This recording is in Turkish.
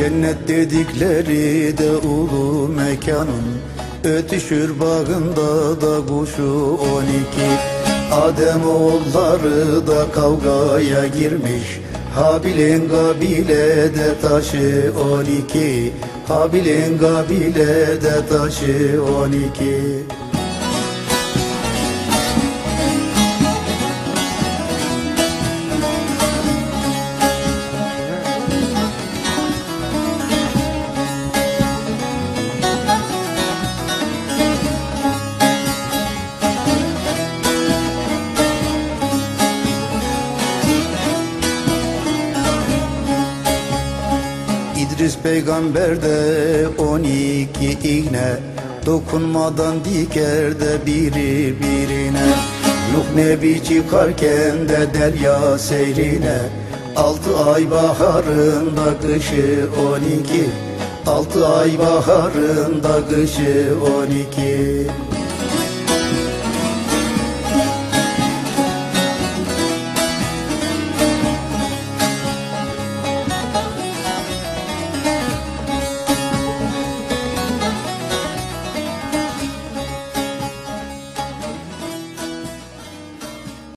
Cennet dedikleri de ulu mekanın Ötüşür bağında da kuşu on iki. Adem oğulları da kavgaya girmiş Habil'in kabile de taşı on iki. Habil'in kabile de taşı on iki İdris peygamber de on iki iğne Dokunmadan diker de biri birine. Nuh Nebi çıkarken de derya seyrine Altı ay baharında kışı on iki. Altı ay baharında kışı on iki